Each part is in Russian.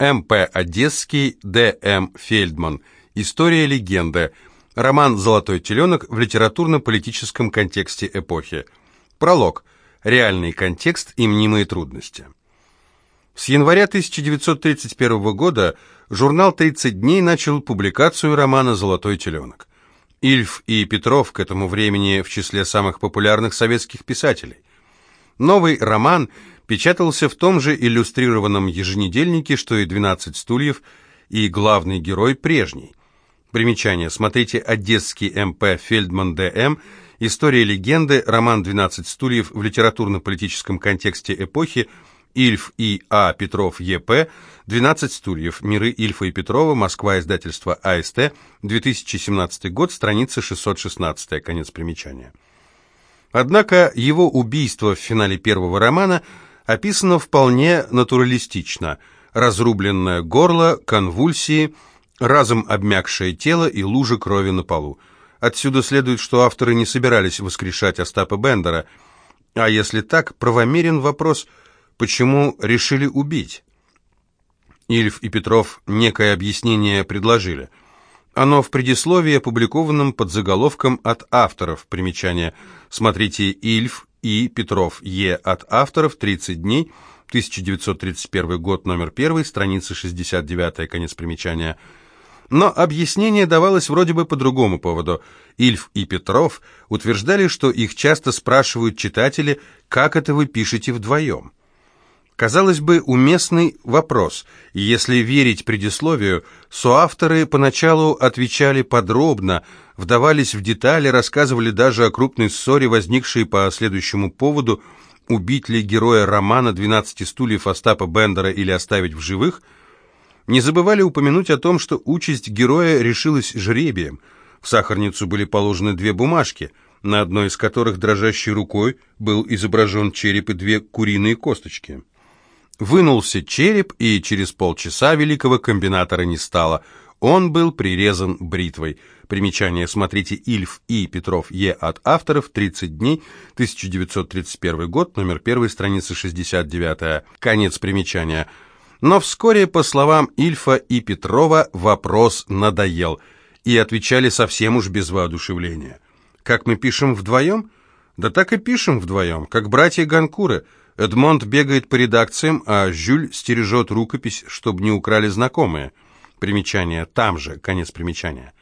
М.П. Одесский, Д.М. Фельдман. История легенды. Роман «Золотой теленок» в литературно-политическом контексте эпохи. Пролог. Реальный контекст и мнимые трудности. С января 1931 года журнал «30 дней» начал публикацию романа «Золотой теленок». Ильф и Петров к этому времени в числе самых популярных советских писателей. Новый роман печатался в том же иллюстрированном еженедельнике, что и «12 стульев», и главный герой прежний. Примечание. Смотрите «Одесский МП Фельдман Д.М.», «История легенды», роман «12 стульев» в литературно-политическом контексте эпохи, Ильф И. А. Петров Е.П. «12 стульев. Миры Ильфа и Петрова. Москва. Издательство АСТ. 2017 год. Страница 616. Конец примечания. Однако его убийство в финале первого романа описано вполне натуралистично. Разрубленное горло, конвульсии, разом обмякшее тело и лужа крови на полу. Отсюда следует, что авторы не собирались воскрешать Остапа Бендера. А если так, правомерен вопрос, почему решили убить? Ильф и Петров некое объяснение предложили – оно в предисловии, опубликованном под заголовком «От авторов». Примечание. Смотрите «Ильф и Петров Е. От авторов. 30 дней». 1931 год, номер 1, страница 69, конец примечания. Но объяснение давалось вроде бы по другому поводу. Ильф и Петров утверждали, что их часто спрашивают читатели, как это вы пишете вдвоем. Казалось бы, уместный вопрос, если верить предисловию, соавторы поначалу отвечали подробно, вдавались в детали, рассказывали даже о крупной ссоре, возникшей по следующему поводу, убить ли героя романа «12 стульев» Остапа Бендера или оставить в живых, не забывали упомянуть о том, что участь героя решилась жребием. В сахарницу были положены две бумажки, на одной из которых дрожащей рукой был изображен череп и две куриные косточки. Вынулся череп, и через полчаса великого комбинатора не стало. Он был прирезан бритвой. Примечание смотрите Ильф и Петров Е. от авторов, 30 дней, 1931 год, номер 1, страница 69. Конец примечания. Но вскоре, по словам Ильфа и Петрова, вопрос надоел, и отвечали совсем уж без воодушевления. Как мы пишем вдвоем? Да так и пишем вдвоем, как братья Ганкуры – Эдмонд бегает по редакциям, а Жюль стережет рукопись, чтобы не украли знакомые. Примечание там же, конец примечания.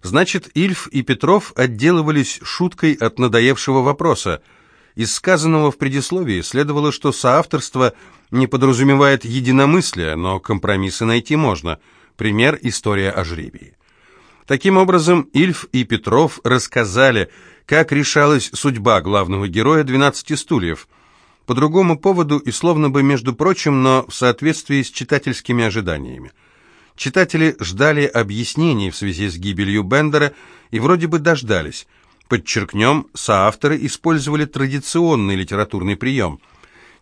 Значит, Ильф и Петров отделывались шуткой от надоевшего вопроса. Из сказанного в предисловии следовало, что соавторство не подразумевает единомыслия, но компромиссы найти можно. Пример – история о жребии. Таким образом, Ильф и Петров рассказали, как решалась судьба главного героя «12 стульев», по другому поводу и словно бы между прочим, но в соответствии с читательскими ожиданиями. Читатели ждали объяснений в связи с гибелью Бендера и вроде бы дождались. Подчеркнем, соавторы использовали традиционный литературный прием.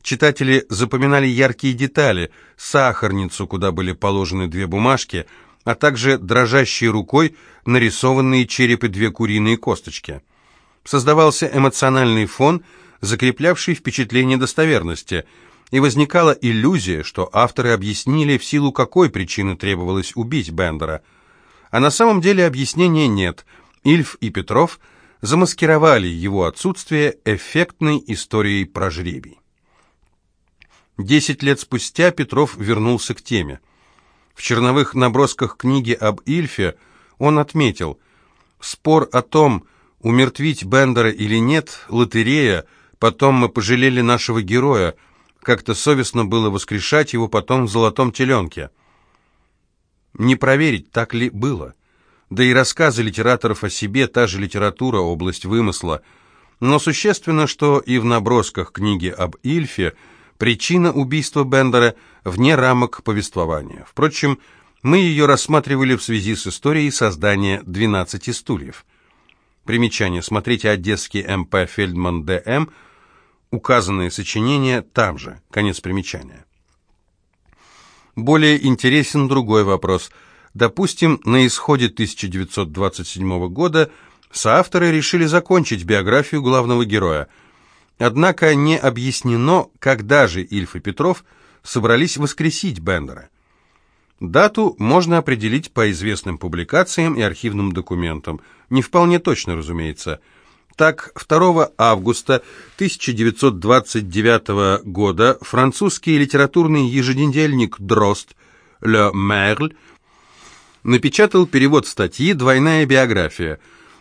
Читатели запоминали яркие детали, сахарницу, куда были положены две бумажки, а также дрожащей рукой нарисованные черепы две куриные косточки. Создавался эмоциональный фон – закреплявший впечатление достоверности, и возникала иллюзия, что авторы объяснили, в силу какой причины требовалось убить Бендера. А на самом деле объяснения нет. Ильф и Петров замаскировали его отсутствие эффектной историей про жребий. Десять лет спустя Петров вернулся к теме. В черновых набросках книги об Ильфе он отметил, спор о том, умертвить Бендера или нет, лотерея – Потом мы пожалели нашего героя. Как-то совестно было воскрешать его потом в золотом теленке. Не проверить, так ли было. Да и рассказы литераторов о себе, та же литература, область вымысла. Но существенно, что и в набросках книги об Ильфе причина убийства Бендера вне рамок повествования. Впрочем, мы ее рассматривали в связи с историей создания «12 стульев». Примечание. Смотрите «Одесский МП Фельдман Д.М.» Указанные сочинения там же. Конец примечания. Более интересен другой вопрос. Допустим, на исходе 1927 года соавторы решили закончить биографию главного героя. Однако не объяснено, когда же Ильф и Петров собрались воскресить Бендера. Дату можно определить по известным публикациям и архивным документам. Не вполне точно, разумеется. Так, 2 августа 1929 года французский литературный еженедельник «Дрозд» «Le Merle» напечатал перевод статьи «Двойная биография».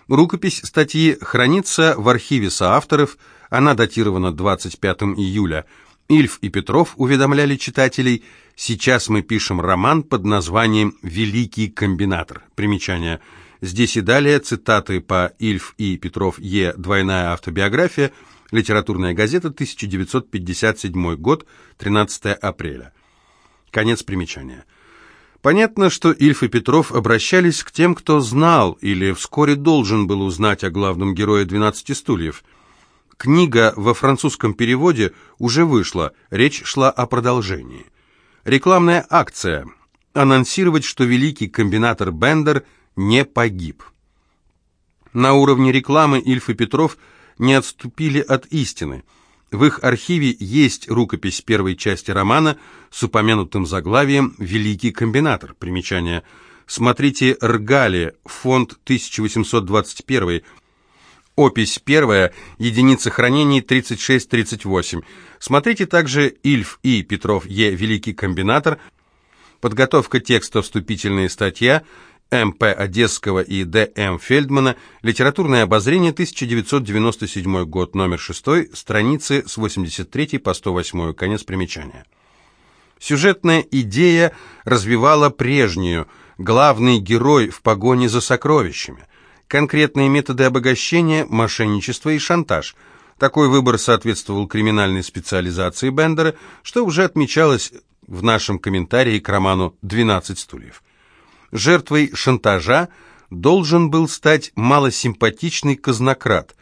Рукопись статьи хранится в архиве соавторов, она датирована 25 июля. Ильф и Петров уведомляли читателей – Сейчас мы пишем роман под названием «Великий комбинатор». Примечание. Здесь и далее цитаты по Ильф и Петров Е. Двойная автобиография. Литературная газета, 1957 год, 13 апреля. Конец примечания. Понятно, что Ильф и Петров обращались к тем, кто знал или вскоре должен был узнать о главном герое «12 стульев». Книга во французском переводе уже вышла, речь шла о продолжении. Рекламная акция. Анонсировать, что великий комбинатор Бендер не погиб. На уровне рекламы Ильф и Петров не отступили от истины. В их архиве есть рукопись первой части романа с упомянутым заглавием «Великий комбинатор». Примечание. Смотрите «Ргали», фонд 1821 Опись первая, единица хранений 36-38. Смотрите также Ильф И. Петров Е. Великий комбинатор. Подготовка текста вступительная статья М.П. Одесского и Д.М. Фельдмана. Литературное обозрение, 1997 год, номер 6, страницы с 83 по 108, конец примечания. Сюжетная идея развивала прежнюю, главный герой в погоне за сокровищами – конкретные методы обогащения, мошенничество и шантаж. Такой выбор соответствовал криминальной специализации Бендера, что уже отмечалось в нашем комментарии к роману «12 стульев». Жертвой шантажа должен был стать малосимпатичный казнократ.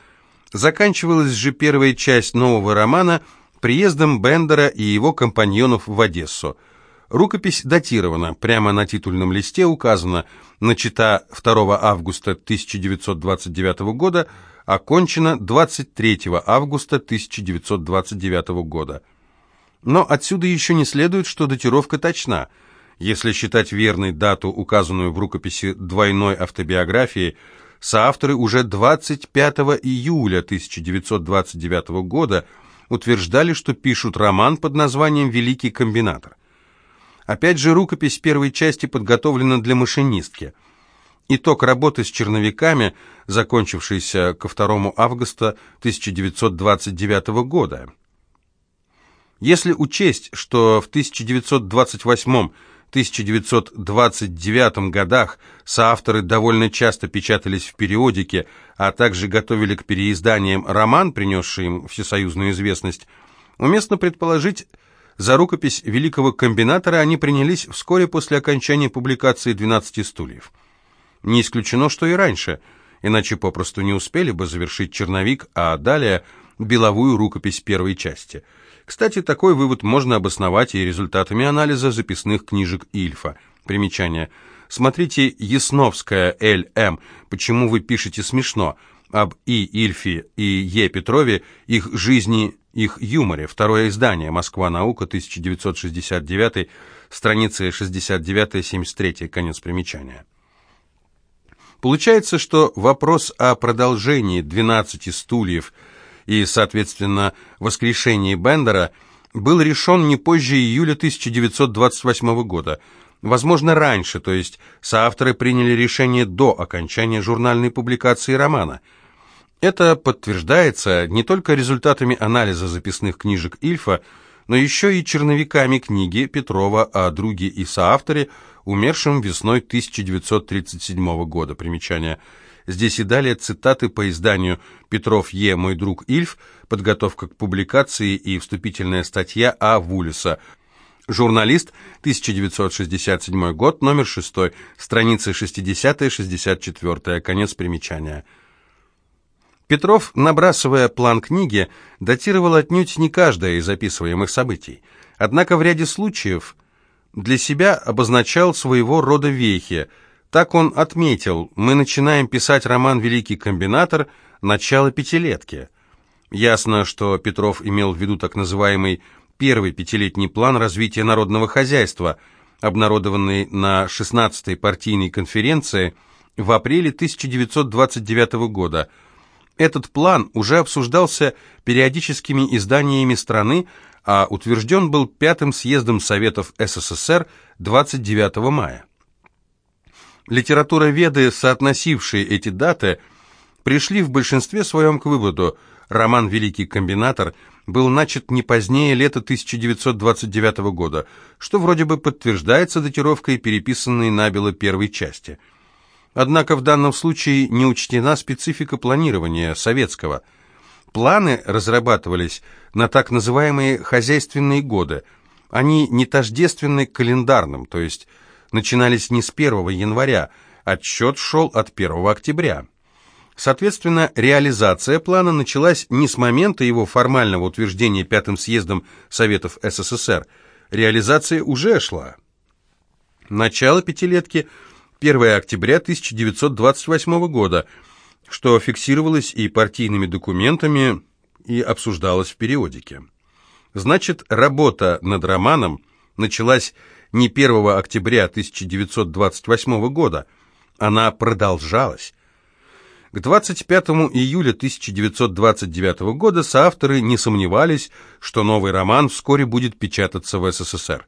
Заканчивалась же первая часть нового романа приездом Бендера и его компаньонов в Одессу – Рукопись датирована, прямо на титульном листе указано «Начата 2 августа 1929 года, окончена 23 августа 1929 года». Но отсюда еще не следует, что датировка точна. Если считать верной дату, указанную в рукописи двойной автобиографии, соавторы уже 25 июля 1929 года утверждали, что пишут роман под названием «Великий комбинатор». Опять же, рукопись первой части подготовлена для машинистки. Итог работы с черновиками, закончившийся ко 2 августа 1929 года. Если учесть, что в 1928-1929 годах соавторы довольно часто печатались в периодике, а также готовили к переизданиям роман, принесший им всесоюзную известность, уместно предположить, за рукопись великого комбинатора они принялись вскоре после окончания публикации «12 стульев». Не исключено, что и раньше, иначе попросту не успели бы завершить черновик, а далее беловую рукопись первой части. Кстати, такой вывод можно обосновать и результатами анализа записных книжек Ильфа. Примечание. Смотрите Ясновская Л.М. «Почему вы пишете смешно?» об И. Ильфе и Е. Петрове, их жизни их юморе. Второе издание. Москва. Наука. 1969. Страницы 69-73. Конец примечания. Получается, что вопрос о продолжении «12 стульев» и, соответственно, воскрешении Бендера был решен не позже июля 1928 года, возможно, раньше, то есть соавторы приняли решение до окончания журнальной публикации романа – это подтверждается не только результатами анализа записных книжек Ильфа, но еще и черновиками книги Петрова о друге и соавторе, умершем весной 1937 года. Примечание. Здесь и далее цитаты по изданию «Петров Е. Мой друг Ильф», подготовка к публикации и вступительная статья А. Вулиса. Журналист, 1967 год, номер 6, страницы 60-64, конец примечания. Петров, набрасывая план книги, датировал отнюдь не каждое из описываемых событий. Однако в ряде случаев для себя обозначал своего рода вехи. Так он отметил, мы начинаем писать роман «Великий комбинатор» начало пятилетки. Ясно, что Петров имел в виду так называемый первый пятилетний план развития народного хозяйства, обнародованный на 16-й партийной конференции в апреле 1929 года. Этот план уже обсуждался периодическими изданиями страны, а утвержден был Пятым съездом Советов СССР 29 мая. Литературоведы, соотносившие эти даты, пришли в большинстве своем к выводу, роман «Великий комбинатор» был начат не позднее лета 1929 года, что вроде бы подтверждается датировкой, переписанной набело первой части. Однако в данном случае не учтена специфика планирования советского. Планы разрабатывались на так называемые хозяйственные годы. Они не тождественны календарным, то есть начинались не с 1 января, отсчет шел от 1 октября. Соответственно, реализация плана началась не с момента его формального утверждения Пятым съездом Советов СССР. Реализация уже шла. Начало пятилетки – 1 октября 1928 года, что фиксировалось и партийными документами, и обсуждалось в периодике. Значит, работа над романом началась не 1 октября 1928 года, она продолжалась. К 25 июля 1929 года соавторы не сомневались, что новый роман вскоре будет печататься в СССР.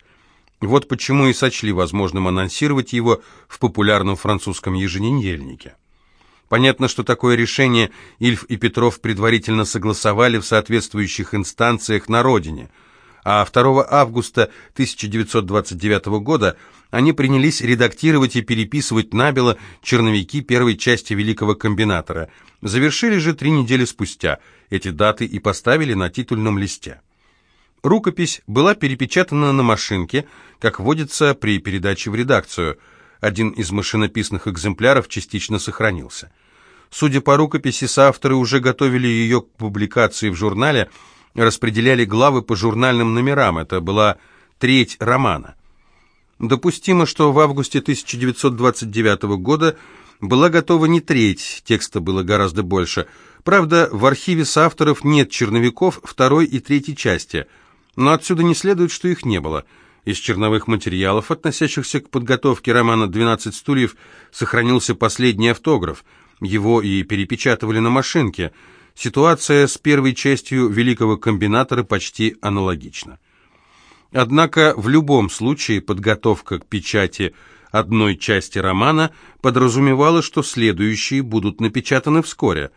Вот почему и сочли возможным анонсировать его в популярном французском еженедельнике. Понятно, что такое решение Ильф и Петров предварительно согласовали в соответствующих инстанциях на родине – а 2 августа 1929 года они принялись редактировать и переписывать набело черновики первой части «Великого комбинатора». Завершили же три недели спустя. Эти даты и поставили на титульном листе. Рукопись была перепечатана на машинке, как водится при передаче в редакцию. Один из машинописных экземпляров частично сохранился. Судя по рукописи, соавторы уже готовили ее к публикации в журнале – распределяли главы по журнальным номерам. Это была треть романа. Допустимо, что в августе 1929 года была готова не треть, текста было гораздо больше. Правда, в архиве соавторов нет черновиков второй и третьей части, но отсюда не следует, что их не было. Из черновых материалов, относящихся к подготовке романа «12 стульев», сохранился последний автограф. Его и перепечатывали на машинке – Ситуация с первой частью «Великого комбинатора» почти аналогична. Однако в любом случае подготовка к печати одной части романа подразумевала, что следующие будут напечатаны вскоре.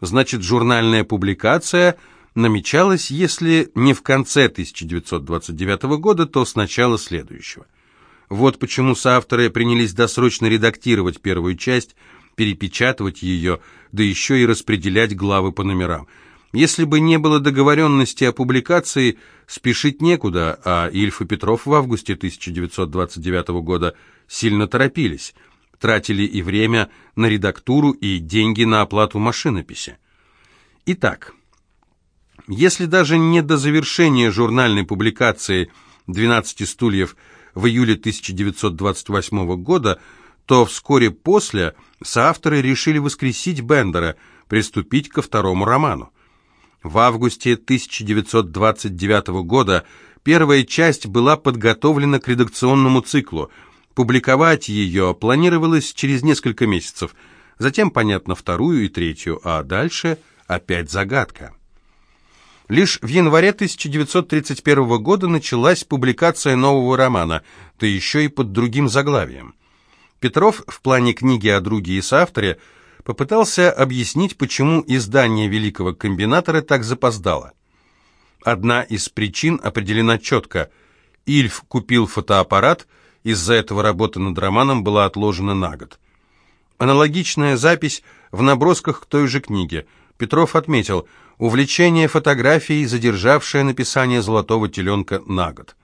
Значит, журнальная публикация намечалась, если не в конце 1929 года, то с начала следующего. Вот почему соавторы принялись досрочно редактировать первую часть – перепечатывать ее, да еще и распределять главы по номерам. Если бы не было договоренности о публикации, спешить некуда, а Ильф и Петров в августе 1929 года сильно торопились, тратили и время на редактуру, и деньги на оплату машинописи. Итак, если даже не до завершения журнальной публикации «12 стульев» в июле 1928 года – то вскоре после соавторы решили воскресить Бендера, приступить ко второму роману. В августе 1929 года первая часть была подготовлена к редакционному циклу. Публиковать ее планировалось через несколько месяцев, затем, понятно, вторую и третью, а дальше опять загадка. Лишь в январе 1931 года началась публикация нового романа, да еще и под другим заглавием. Петров в плане книги о друге и соавторе попытался объяснить, почему издание «Великого комбинатора» так запоздало. Одна из причин определена четко. Ильф купил фотоаппарат, из-за этого работа над романом была отложена на год. Аналогичная запись в набросках к той же книге. Петров отметил, увлечение фотографией, задержавшее написание «Золотого теленка» на год.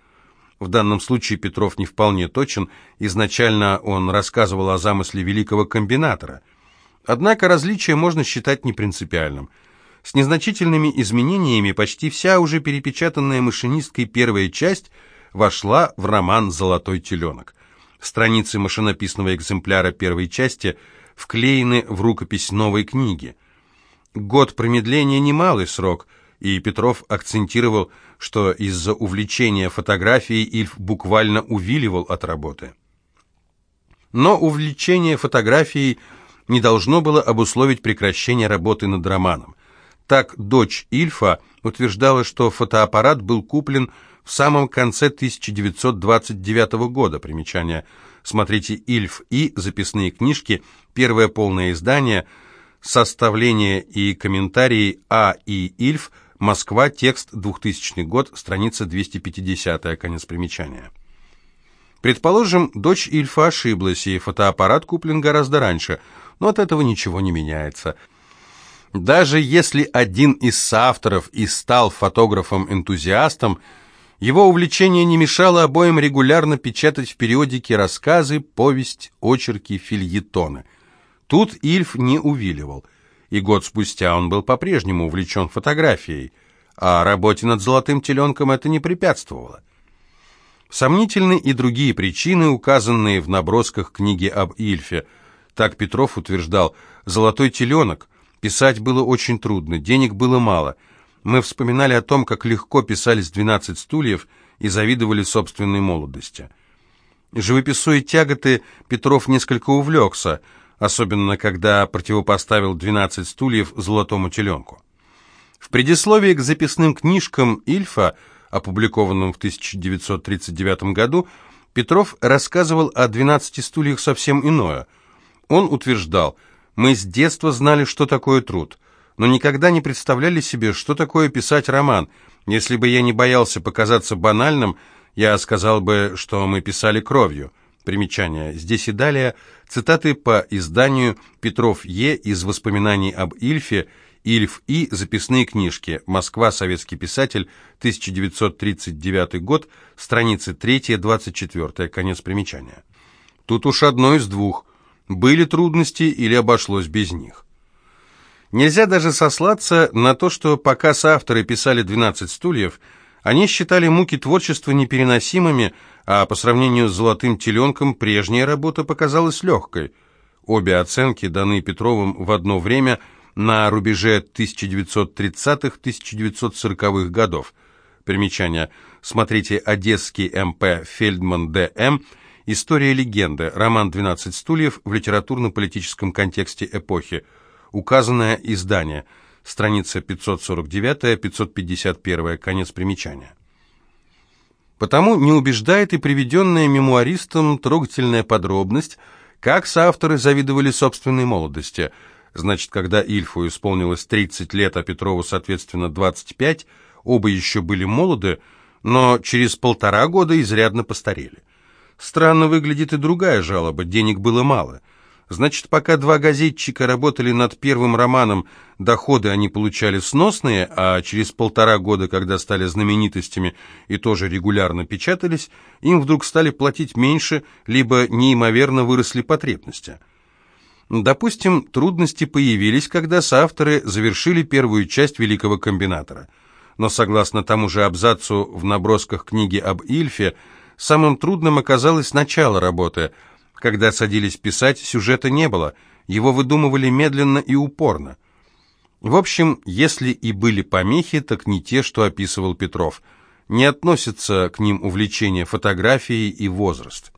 В данном случае Петров не вполне точен, изначально он рассказывал о замысле великого комбинатора. Однако различие можно считать непринципиальным. С незначительными изменениями почти вся уже перепечатанная машинисткой первая часть вошла в роман «Золотой теленок». Страницы машинописного экземпляра первой части вклеены в рукопись новой книги. Год промедления – немалый срок – и Петров акцентировал, что из-за увлечения фотографией Ильф буквально увиливал от работы. Но увлечение фотографией не должно было обусловить прекращение работы над романом. Так дочь Ильфа утверждала, что фотоаппарат был куплен в самом конце 1929 года. Примечание. Смотрите «Ильф и. Записные книжки. Первое полное издание. Составление и комментарии А. И. Ильф. Москва. Текст. 2000 год. Страница 250. Конец примечания. Предположим, дочь Ильфа ошиблась, и фотоаппарат куплен гораздо раньше, но от этого ничего не меняется. Даже если один из соавторов и стал фотографом-энтузиастом, его увлечение не мешало обоим регулярно печатать в периодике рассказы, повесть, очерки, фильетоны. Тут Ильф не увиливал, и год спустя он был по-прежнему увлечен фотографией, а работе над «Золотым теленком» это не препятствовало. Сомнительны и другие причины, указанные в набросках книги об Ильфе. Так Петров утверждал, «Золотой теленок» Писать было очень трудно, денег было мало. Мы вспоминали о том, как легко писались «12 стульев» и завидовали собственной молодости. Живописуя тяготы, Петров несколько увлекся, особенно когда противопоставил «12 стульев» «Золотому теленку». В предисловии к записным книжкам Ильфа, опубликованным в 1939 году, Петров рассказывал о «12 стульях» совсем иное. Он утверждал – мы с детства знали, что такое труд, но никогда не представляли себе, что такое писать роман. Если бы я не боялся показаться банальным, я сказал бы, что мы писали кровью. Примечание. Здесь и далее цитаты по изданию Петров Е. из воспоминаний об Ильфе, Ильф И. Записные книжки. Москва. Советский писатель. 1939 год. Страницы 3-24. Конец примечания. Тут уж одно из двух – были трудности или обошлось без них. Нельзя даже сослаться на то, что пока соавторы писали «12 стульев», они считали муки творчества непереносимыми, а по сравнению с «Золотым теленком» прежняя работа показалась легкой. Обе оценки даны Петровым в одно время на рубеже 1930-1940-х годов. Примечание. Смотрите «Одесский МП Фельдман Д.М.» История легенды. Роман «12 стульев» в литературно-политическом контексте эпохи. Указанное издание. Страница 549-551. Конец примечания. Потому не убеждает и приведенная мемуаристом трогательная подробность, как соавторы завидовали собственной молодости. Значит, когда Ильфу исполнилось 30 лет, а Петрову, соответственно, 25, оба еще были молоды, но через полтора года изрядно постарели. Странно выглядит и другая жалоба, денег было мало. Значит, пока два газетчика работали над первым романом, доходы они получали сносные, а через полтора года, когда стали знаменитостями и тоже регулярно печатались, им вдруг стали платить меньше, либо неимоверно выросли потребности. Допустим, трудности появились, когда соавторы завершили первую часть «Великого комбинатора». Но согласно тому же абзацу в набросках книги об Ильфе, Самым трудным оказалось начало работы. Когда садились писать, сюжета не было, его выдумывали медленно и упорно. В общем, если и были помехи, так не те, что описывал Петров. Не относятся к ним увлечение фотографией и возраст.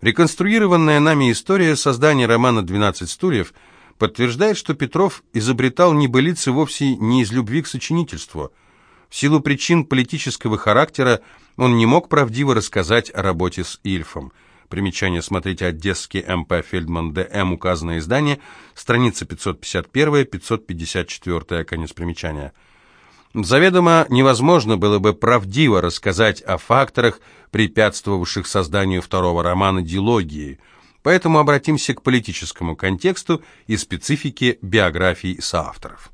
Реконструированная нами история создания романа «12 стульев» подтверждает, что Петров изобретал небылицы вовсе не из любви к сочинительству – в силу причин политического характера он не мог правдиво рассказать о работе с Ильфом. Примечание смотрите «Одесский МП Фельдман ДМ», указанное издание, страница 551-554, конец примечания. Заведомо невозможно было бы правдиво рассказать о факторах, препятствовавших созданию второго романа «Дилогии», поэтому обратимся к политическому контексту и специфике биографий соавторов.